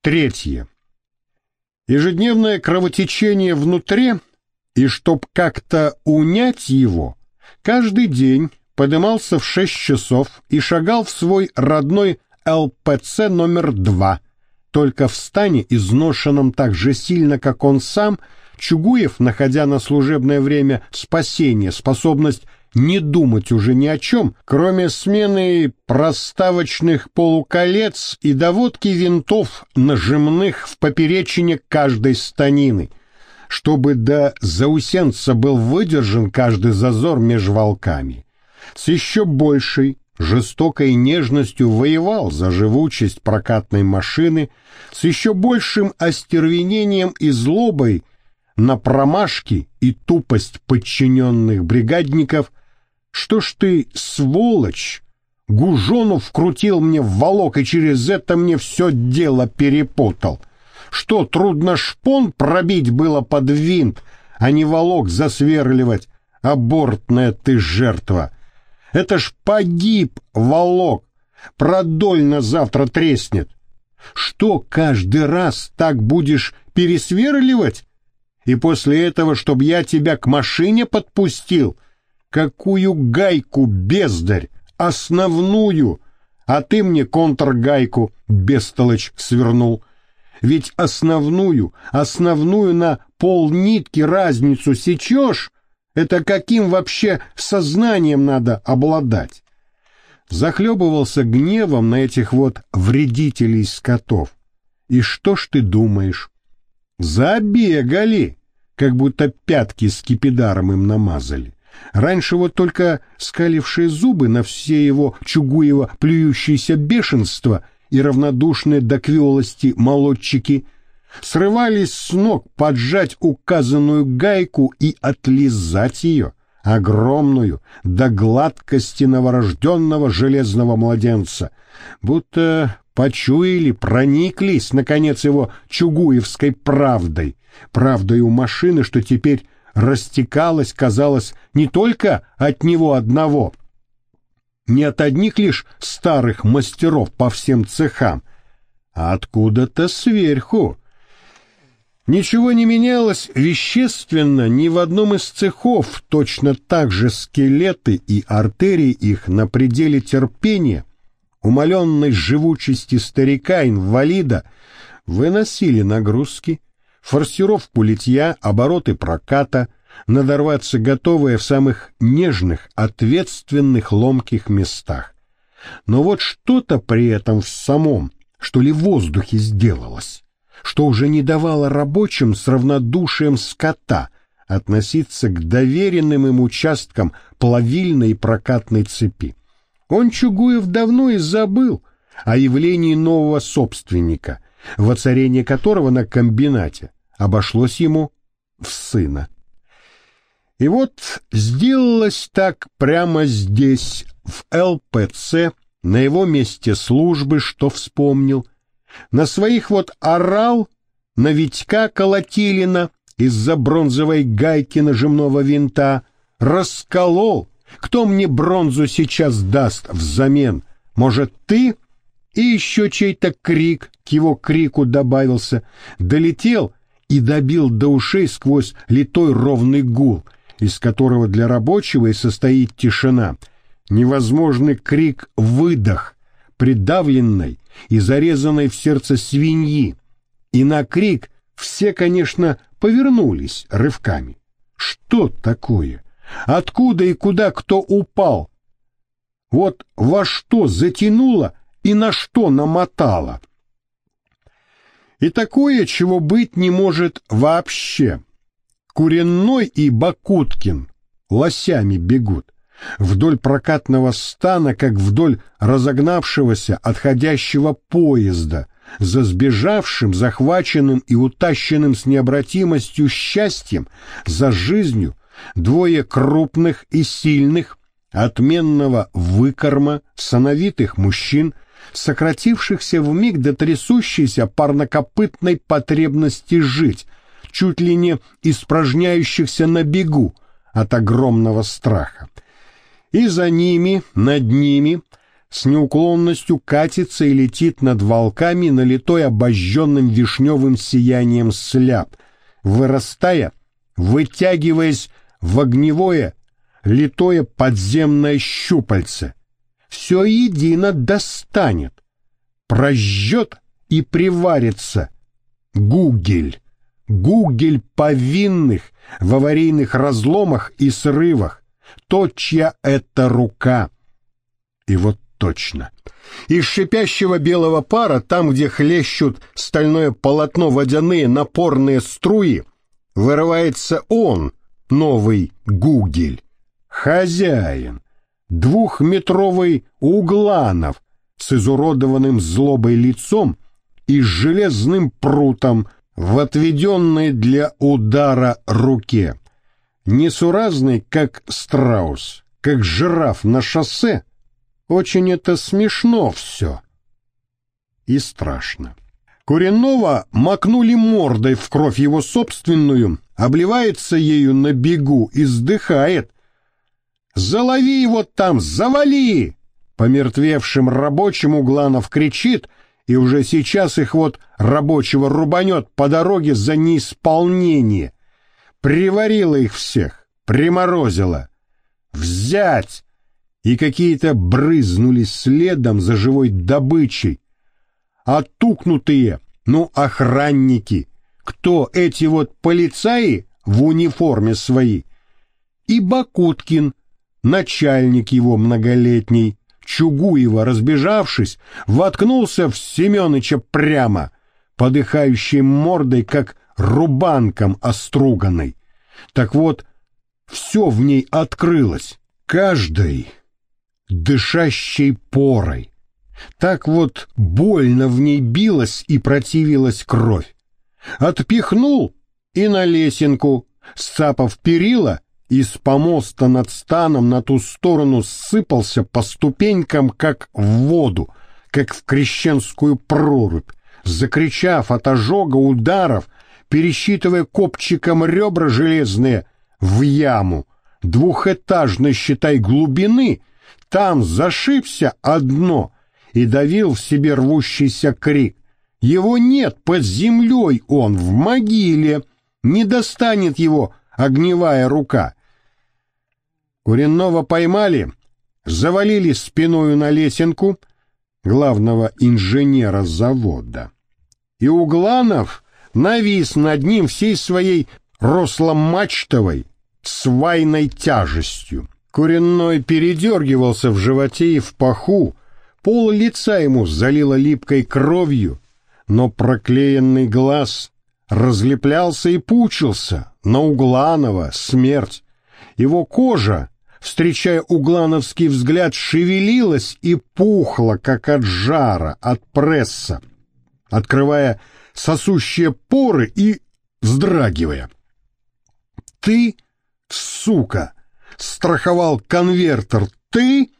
Третье. Ежедневное кровотечение внутри, и чтоб как-то унять его, каждый день подымался в шесть часов и шагал в свой родной ЛПЦ номер два. Только в стане, изношенном так же сильно, как он сам, Чугуев, находя на служебное время спасение, способность не думать уже ни о чем, кроме смены проставочных полуколец и доводки винтов, нажимных в поперечине каждой станины, чтобы до заусенца был выдержан каждый зазор меж волками. С еще большей, жестокой нежностью воевал за живучесть прокатной машины, с еще большим остервенением и злобой на промашки и тупость подчиненных бригадников – что ж ты, сволочь, Гужону вкрутил мне в волок и через это мне все дело перепутал? Что, трудно шпон пробить было под винт, а не волок засверливать? Абортная ты жертва! Это ж погиб волок, продольно завтра треснет. Что каждый раз так будешь пересверливать? И после этого, чтобы я тебя к машине подпустил, Какую гайку, бездарь? Основную! А ты мне контргайку, бестолочь, свернул. Ведь основную, основную на полнитки разницу сечешь? Это каким вообще сознанием надо обладать? Захлебывался гневом на этих вот вредителей скотов. И что ж ты думаешь? Забегали, как будто пятки с кипидаром им намазали. Раньше вот только скалившие зубы на все его Чугуева плюющееся бешенство и равнодушные до квелости молодчики срывались с ног поджать указанную гайку и отлизать ее, огромную, до гладкости новорожденного железного младенца, будто почуяли, прониклись, наконец, его чугуевской правдой, правдой у машины, что теперь растекалась, казалось, не только от него одного, не от одних лишь старых мастеров по всем цехам, а откуда-то сверху. Ничего не менялось вещественно ни в одном из цехов, точно так же скелеты и артерии их на пределе терпения, умаленной живучести старика-инвалида, выносили нагрузки, форсировку литья, обороты проката, надорваться готовые в самых нежных, ответственных, ломких местах. Но вот что-то при этом в самом, что ли воздухе сделалось, что уже не давало рабочим с равнодушием скота относиться к доверенным им участкам плавильной прокатной цепи. Он, Чугуев, давно и забыл о явлении нового собственника, воцарение которого на комбинате обошлось ему в сына. И вот сделалось так прямо здесь, в ЛПЦ, на его месте службы, что вспомнил. На своих вот орал, на Витька Колотилина из-за бронзовой гайки нажимного винта, расколол. Кто мне бронзу сейчас даст взамен? Может, ты? И еще чей-то крик к его крику добавился. Долетел и добил до ушей сквозь литой ровный гул, из которого для рабочего и состоит тишина, невозможный крик-выдох, придавленной и зарезанной в сердце свиньи. И на крик все, конечно, повернулись рывками. Что такое? Откуда и куда кто упал? Вот во что затянуло и на что намотало? И такое, чего быть не может вообще. Куренной и Бакуткин лосями бегут. Вдоль прокатного стана, как вдоль разогнавшегося отходящего поезда, за сбежавшим, захваченным и утащенным с необратимостью счастьем, за жизнью, двое крупных и сильных, отменного выкорма, сановитых мужчин, сократившихся в миг до трясущейся парнокопытной потребности жить, чуть ли не испражняющихся на бегу от огромного страха. И за ними, над ними, с неуклонностью катится и летит над волками, налитой обожженным вишневым сиянием сляп, вырастая, вытягиваясь в огневое, литое подземное щупальце. Все едино достанет, прожжет и приварится. Гугель, гугель повинных в аварийных разломах и срывах, то, чья это рука. И вот точно. Из шипящего белого пара, там, где хлещут стальное полотно водяные напорные струи, вырывается он, новый Гугель, хозяин, двухметровый Угланов с изуродованным злобой лицом и железным прутом в отведенной для удара руке. Несуразный, как страус, как жираф на шоссе, очень это смешно все. И страшно. Куренного макнули мордой в кровь его собственную, обливается ею на бегу и сдыхает. «Залови его там, завали!» Помертвевшим рабочим Угланов кричит, и уже сейчас их вот рабочего рубанет по дороге за неисполнение. Приварила их всех, приморозила. «Взять!» и какие-то брызнули следом за живой добычей. Отукнутые, ну, охранники. Кто эти вот полицаи в униформе свои? И Бакуткин, начальник его многолетний, Чугуева, разбежавшись, воткнулся в Семеныча прямо, подыхающей мордой, как рубанком оструганной. Так вот, все в ней открылось, каждый дышащей порой. Так вот больно в ней билась и противилась кровь. Отпихнул и на лесенку, сцапав перила, из помоста над станом на ту сторону сыпался по ступенькам, как в воду, как в крещенскую прорубь, закричав от ожога ударов, пересчитывая копчиком ребра железные в яму, двухэтажной, считай, глубины — там зашибся одно и давил в себе рвущийся крик. Его нет под землей, он в могиле, не достанет его огневая рука. Куренного поймали, завалили спиною на лесенку главного инженера завода. И Угланов навис над ним всей своей росломачтовой свайной тяжестью. Куренной передергивался в животе и в паху, пол лица ему залило липкой кровью, но проклеенный глаз разлеплялся и пучился на Угланова смерть. Его кожа, встречая углановский взгляд, шевелилась и пухла, как от жара, от пресса, открывая сосущие поры и вздрагивая. «Ты, сука!» страховал конвертер, ты?»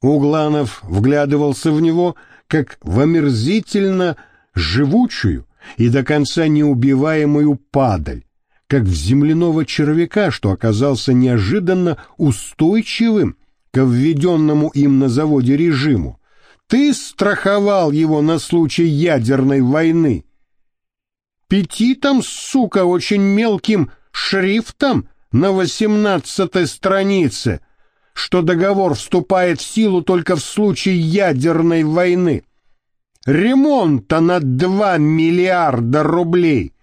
Угланов вглядывался в него, как в омерзительно живучую и до конца неубиваемую падаль, как в земляного червяка, что оказался неожиданно устойчивым к введенному им на заводе режиму. Ты страховал его на случай ядерной войны. Петитом, сука, очень мелким шрифтом на восемнадцатой странице, что договор вступает в силу только в случае ядерной войны. Ремонта на два миллиарда рублей.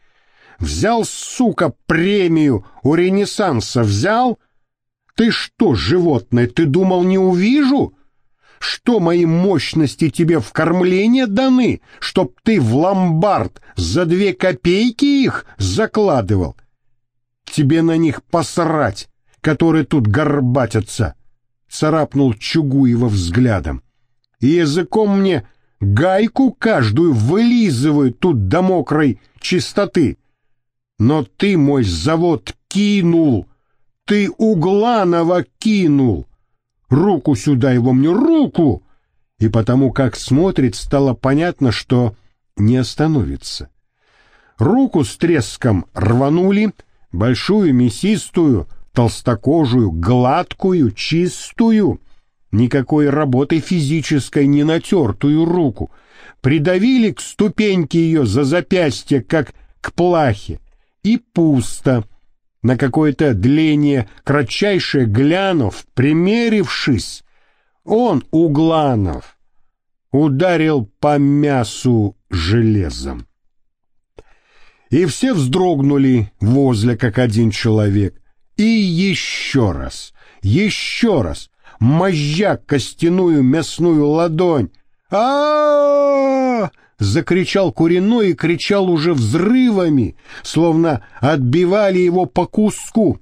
Взял, сука, премию у Ренессанса, взял? Ты что, животное, ты думал, не увижу? Что мои мощности тебе в кормление даны, чтоб ты в ломбард за две копейки их закладывал? тебе на них посрать, которые тут горбатятся!» Царапнул Чугуева взглядом. «И языком мне гайку каждую вылизывают тут до мокрой чистоты. Но ты мой завод кинул, ты Угланова кинул. Руку сюда его мне, руку!» И потому как смотрит, стало понятно, что не остановится. Руку с треском рванули, большую, мясистую, толстокожую, гладкую, чистую. никакой работы физической не натертую руку, придавили к ступеньке ее за запястье, как к плахе, и пусто. На какое-то дление, кратчайшее глянув, примерившись, он, Угланов, ударил по мясу железом. И все вздрогнули возле, как один человек. И еще раз, еще раз, мозжа костяную мясную ладонь. а, закричал Куриной и кричал уже взрывами, словно отбивали его по куску.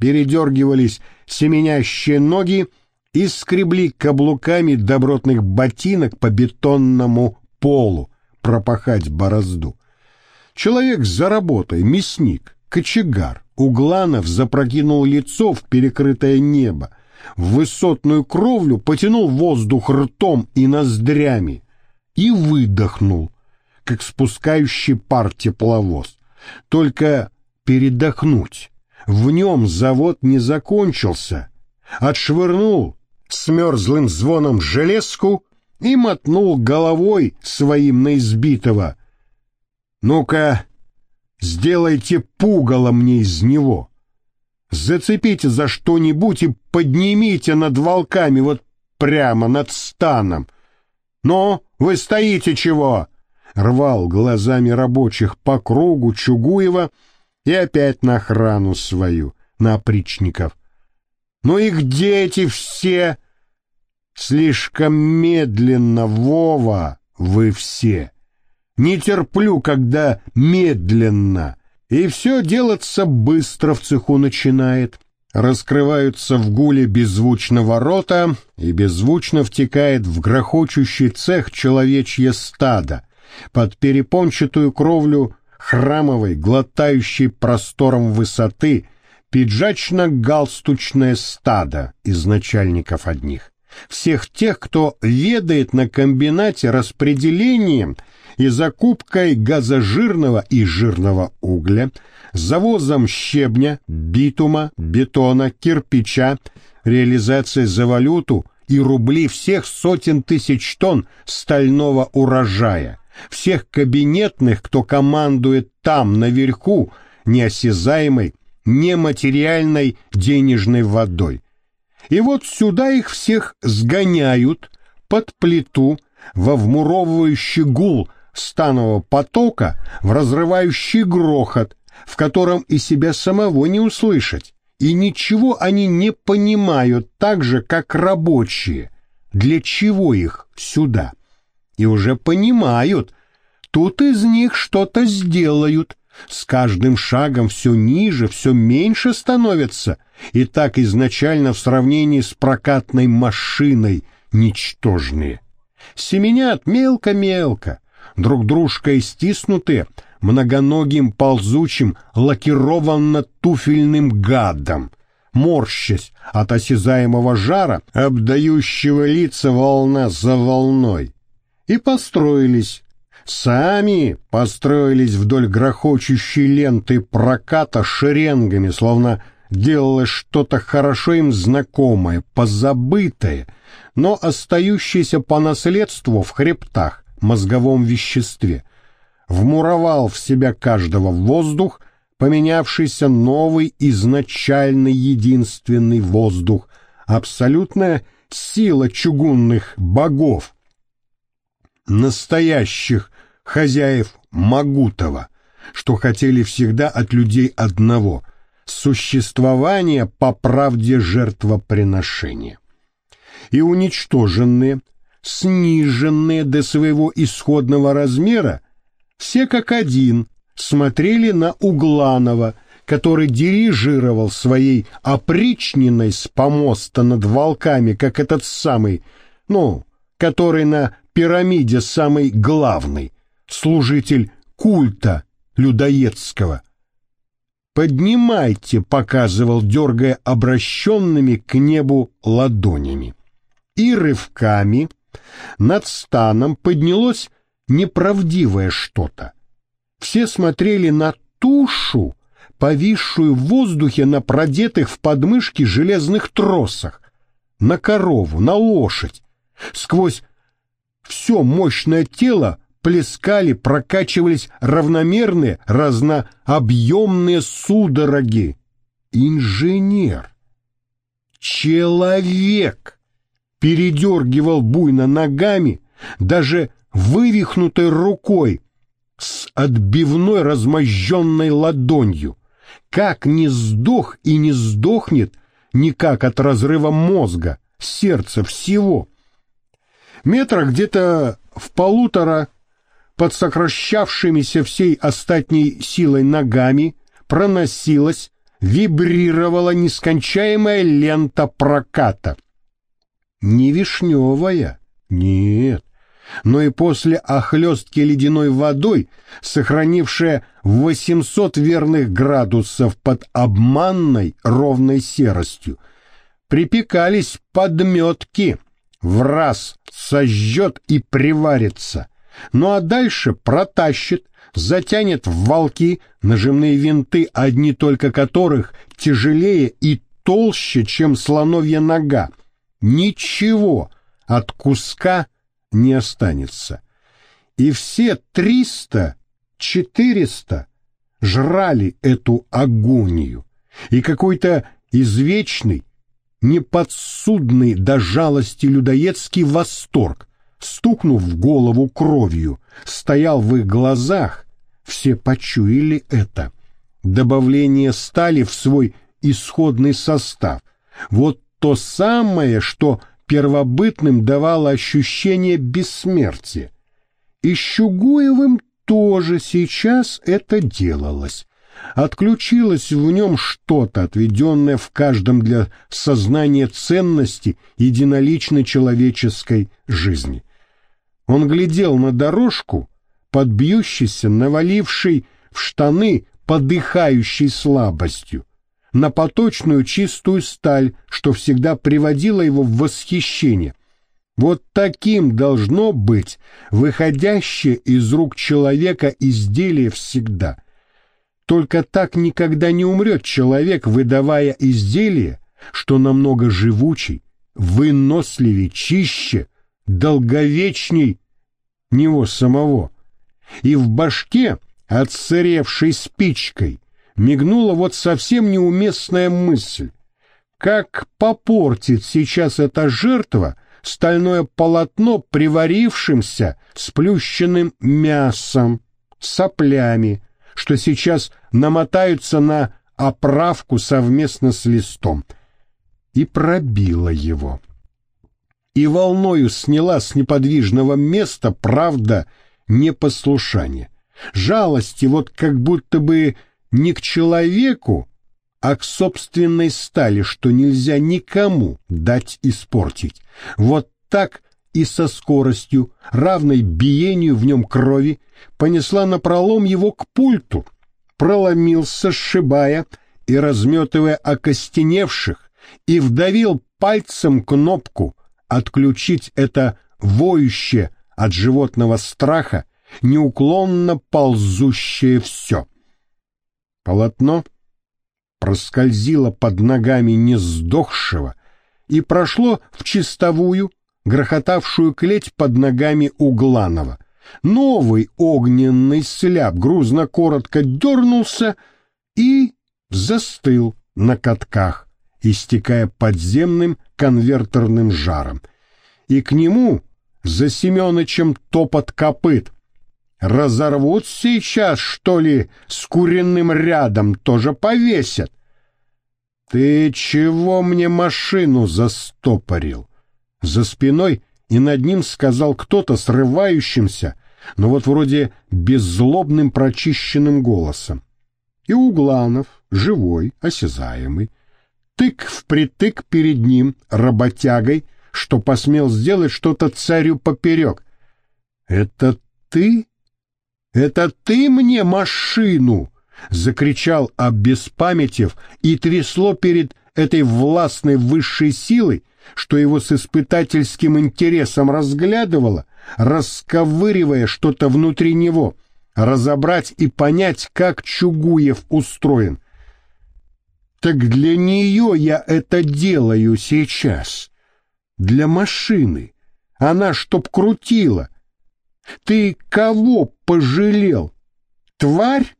Передергивались семенящие ноги и скребли каблуками добротных ботинок по бетонному полу пропахать борозду. Человек за работой, мясник, кочегар, Угланов запрокинул лицо в перекрытое небо, в высотную кровлю потянул воздух ртом и ноздрями и выдохнул, как спускающий пар тепловоз. Только передохнуть. В нем завод не закончился. Отшвырнул с мерзлым звоном железку и мотнул головой своим на избитого. «Ну-ка, сделайте пугало мне из него. Зацепите за что-нибудь и поднимите над волками, вот прямо над станом. Ну, вы стоите чего?» Рвал глазами рабочих по кругу Чугуева и опять на охрану свою, на опричников. «Ну и где эти все?» «Слишком медленно, Вова, вы все!» Не терплю, когда медленно. И все делаться быстро в цеху начинает. Раскрываются в гуле беззвучно ворота, и беззвучно втекает в грохочущий цех человечье стадо. Под перепончатую кровлю храмовой, глотающей простором высоты, пиджачно-галстучное стадо из начальников одних. Всех тех, кто ведает на комбинате распределением и закупкой газожирного и жирного угля, завозом щебня, битума, бетона, кирпича, реализацией за валюту и рубли всех сотен тысяч тонн стального урожая, всех кабинетных, кто командует там, наверху, неосязаемой, нематериальной денежной водой. И вот сюда их всех сгоняют под плиту во вмуровывающий гул станового потока в разрывающий грохот, в котором и себя самого не услышать, и ничего они не понимают так же, как рабочие. Для чего их сюда? И уже понимают, тут из них что-то сделают, с каждым шагом все ниже, все меньше становятся, и так изначально в сравнении с прокатной машиной ничтожные. Семенят мелко-мелко, друг дружкой стиснуты многоногим ползучим лакированно-туфельным гадом, морщась от осязаемого жара, обдающего лица волна за волной. И построились, сами построились вдоль грохочущей ленты проката шеренгами, словно делалось что-то хорошо им знакомое, позабытое, но остающееся по наследству в хребтах, мозговом веществе, вмуровал в себя каждого воздух, поменявшийся новый изначальный единственный воздух, абсолютная сила чугунных богов, настоящих хозяев Магутова, что хотели всегда от людей одного — существования по правде жертвоприношения. И уничтоженные, сниженные до своего исходного размера, все как один смотрели на Угланова, который дирижировал своей опричниной с помоста над волками, как этот самый, ну, который на пирамиде самый главный, служитель культа людоедского. «Поднимайте», — показывал, дергая обращенными к небу ладонями. И рывками над станом поднялось неправдивое что-то. Все смотрели на тушу, повисшую в воздухе на продетых в подмышки железных тросах. на корову, на лошадь. Сквозь все мощное тело плескали, прокачивались равномерные, разнообъемные судороги. Инженер. Человек. Передергивал буйно ногами, даже вывихнутой рукой, с отбивной размозженной ладонью. Как не сдох и не сдохнет никак от разрыва мозга, сердца, всего. Метрах где-то в полутора под сокращавшимися всей остатней силой ногами проносилась, вибрировала нескончаемая лента проката. Не вишневая, нет, но и после охлестки ледяной водой, сохранившая 800 верных градусов под обманной ровной серостью, припекались подметки, в раз сожжет и приварится, ну а дальше протащит, затянет в волки нажимные винты, одни только которых тяжелее и толще, чем слоновья нога. Ничего от куска не останется. И все триста, четыреста жрали эту агонию, и какой-то извечный, неподсудный до жалости людоедский восторг, стукнув в голову кровью, стоял в их глазах, все почуяли это. Добавление стали в свой исходный состав. Вот то самое, что первобытным давало ощущение бессмертия. И Щугуевым тоже сейчас это делалось. Отключилось в нем что-то, отведенное в каждом для сознания ценности единоличной человеческой жизни. Он глядел на дорожку, подбьющийся, наваливший в штаны, подыхающей слабостью, на поточную чистую сталь, что всегда приводило его в восхищение. Вот таким должно быть выходящее из рук человека изделие всегда. Только так никогда не умрет человек, выдавая изделие, что намного живучей, выносливее, чище, долговечней него самого. И в башке, отсыревшей спичкой, мигнула вот совсем неуместная мысль. Как попортит сейчас эта жертва стальное полотно приварившимся сплющенным мясом, соплями, что сейчас намотаются на оправку совместно с листом, и пробила его. И волною сняла с неподвижного места, правда, непослушание. Жалости вот как будто бы не к человеку, а к собственной стали, что нельзя никому дать испортить. Вот так и со скоростью, равной биению в нем крови, понесла напролом его к пульту, проломился, сшибая и разметывая окостеневших, и вдавил пальцем кнопку «Отключить это воющее от животного страха, неуклонно ползущее все». Полотно проскользило под ногами не сдохшего и прошло в чистовую, грохотавшую клеть под ногами Угланова. Новый огненный сляп грузно-коротко дернулся и застыл на катках, истекая подземным конвертерным жаром. И к нему за Семенычем топот копыт, Разорвут сейчас, что ли, с куриным рядом, тоже повесят. Ты чего мне машину застопорил? За спиной и над ним сказал кто-то срывающимся, но вот вроде беззлобным прочищенным голосом. И Угланов, живой, осязаемый, тык впритык перед ним, работягой, что посмел сделать что-то царю поперек. «Это ты «Это ты мне машину!» — закричал обеспамятев и трясло перед этой властной высшей силой, что его с испытательским интересом разглядывало, расковыривая что-то внутри него, разобрать и понять, как Чугуев устроен. «Так для нее я это делаю сейчас. для машины. Она чтоб крутила. Ты кого пожалел? Тварь,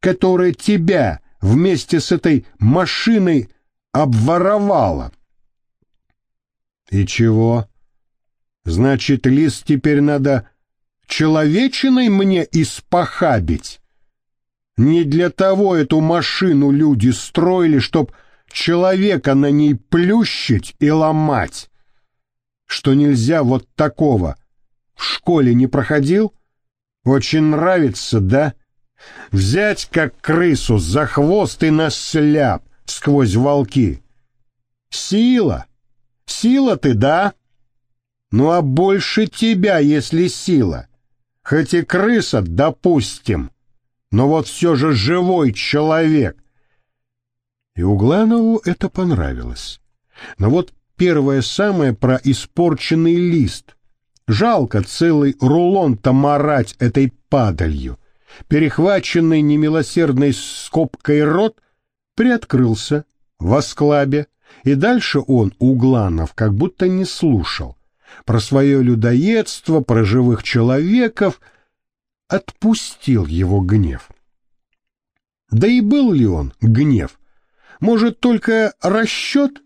которая тебя вместе с этой машиной обворовала. И чего? Значит, лис теперь надо человечиной мне испохабить? Не для того эту машину люди строили, чтоб человека на ней плющить и ломать. Что нельзя вот такого. В школе не проходил? Очень нравится, да? Взять как крысу за хвост и на сляп сквозь волки. Сила. Сила ты, да? Ну а больше тебя, если сила. Хоть и крыса, допустим, но вот все же живой человек. И Угланову это понравилось. Но вот первое самое про испорченный лист. Жалко целый рулон-то марать этой падалью. Перехваченный немилосердной скобкой рот приоткрылся в осклабе, и дальше он, Угланов, как будто не слушал. Про свое людоедство, про живых человеков отпустил его гнев. Да и был ли он гнев? Может, только расчет?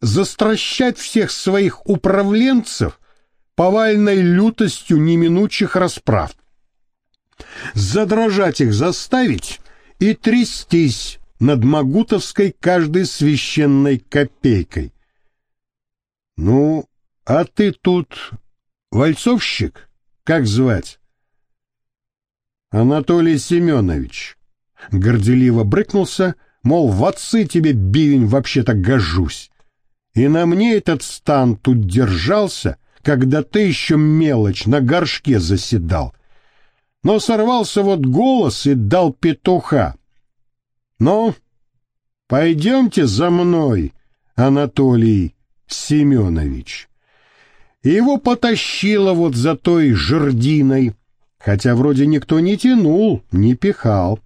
Застращать всех своих управленцев повальной лютостью неминучих расправ. Задрожать их заставить и трястись над Магутовской каждой священной копейкой. Ну, а ты тут вальцовщик? Как звать? Анатолий Семенович горделиво брыкнулся, мол, в отцы тебе, бивень, вообще-то гожусь. И на мне этот стан тут держался, когда ты еще мелочь на горшке заседал. Но сорвался вот голос и дал петуха. Ну, пойдемте за мной, Анатолий Семенович. И его потащило вот за той жердиной, хотя вроде никто не тянул, не пихал.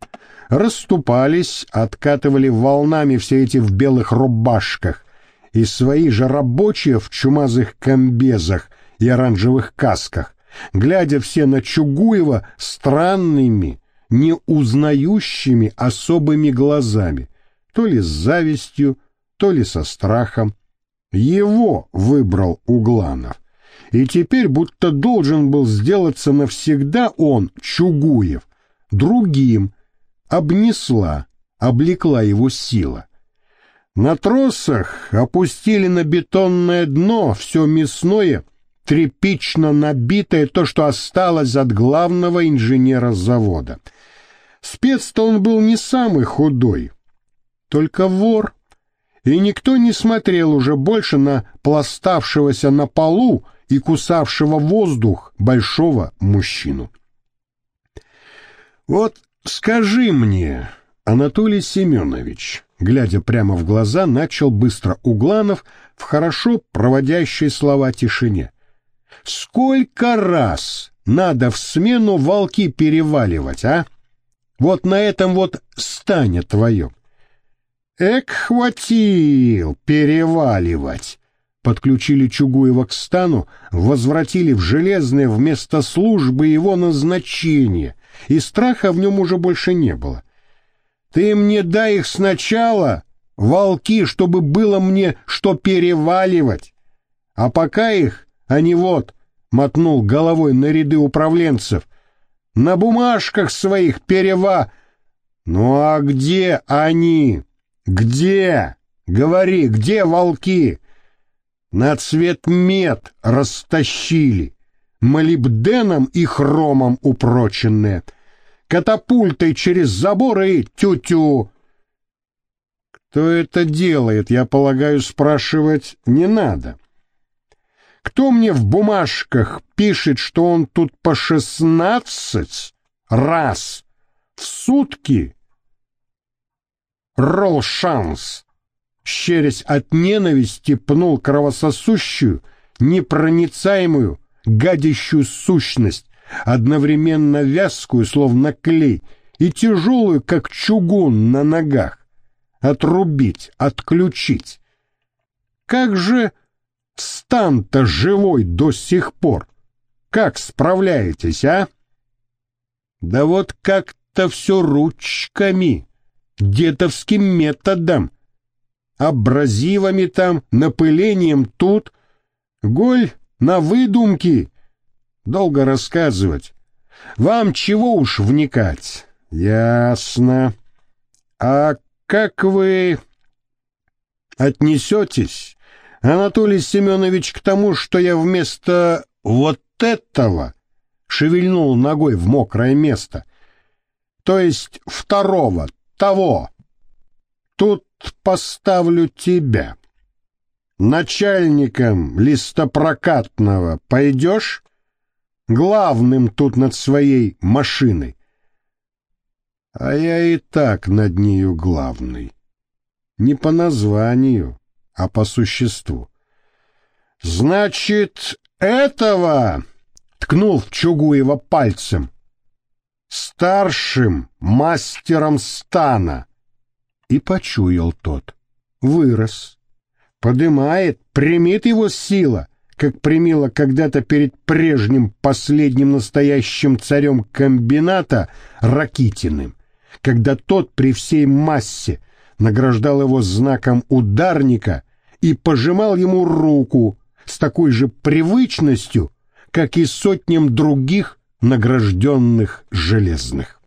Расступались, откатывали волнами все эти в белых рубашках, и свои же рабочие в чумазых комбезах и оранжевых касках, глядя все на Чугуева странными, неузнающими особыми глазами, то ли с завистью, то ли со страхом. Его выбрал Угланов. И теперь будто должен был сделаться навсегда он, Чугуев, другим, обнесла, облекла его сила. На тросах опустили на бетонное дно все мясное, тряпично набитое то, что осталось от главного инженера завода. Спец-то он был не самый худой, только вор, и никто не смотрел уже больше на пластавшегося на полу и кусавшего воздух большого мужчину. Вот «Скажи мне, Анатолий Семенович», глядя прямо в глаза, начал быстро Угланов в хорошо проводящей слова тишине. «Сколько раз надо в смену волки переваливать, а? Вот на этом вот стане твоем». «Эк, хватил переваливать!» Подключили Чугуева к стану, возвратили в железное вместо службы его назначение — и страха в нем уже больше не было. «Ты мне дай их сначала, волки, чтобы было мне что переваливать, а пока их, они вот», — мотнул головой на ряды управленцев, — «на бумажках своих перева...» «Ну а где они? Где? Говори, где волки?» «На цвет мед растащили» молибденом и хромом упроченные, катапультой через заборы и тю-тю. Кто это делает, я полагаю, спрашивать не надо. Кто мне в бумажках пишет, что он тут по шестнадцать раз в сутки? Ролл шанс, щерясь от ненависти, пнул кровососущую, непроницаемую, гадящую сущность, одновременно вязкую, словно клей, и тяжелую, как чугун на ногах. Отрубить, отключить. как же стан-то живой до сих пор? Как справляетесь, а? Да вот как-то все ручками, детовским методом, абразивами там, напылением тут. Голь на выдумки. Долго рассказывать. Вам чего уж вникать? Ясно. А как вы отнесетесь, Анатолий Семенович, к тому, что я вместо вот этого шевельнул ногой в мокрое место? То есть второго, того. Тут поставлю тебя. Начальником листопрокатного пойдешь? Главным тут над своей машиной. А я и так над нею главный. Не по названию, а по существу. «Значит, этого...» — ткнул в Чугуева пальцем. «Старшим мастером стана». И почуял тот. Вырос. Подымает, примет его сила, как примила когда-то перед прежним последним настоящим царем комбината Ракитиным когда тот при всей массе награждал его знаком ударника и пожимал ему руку с такой же привычностью, как и сотням других награжденных железных.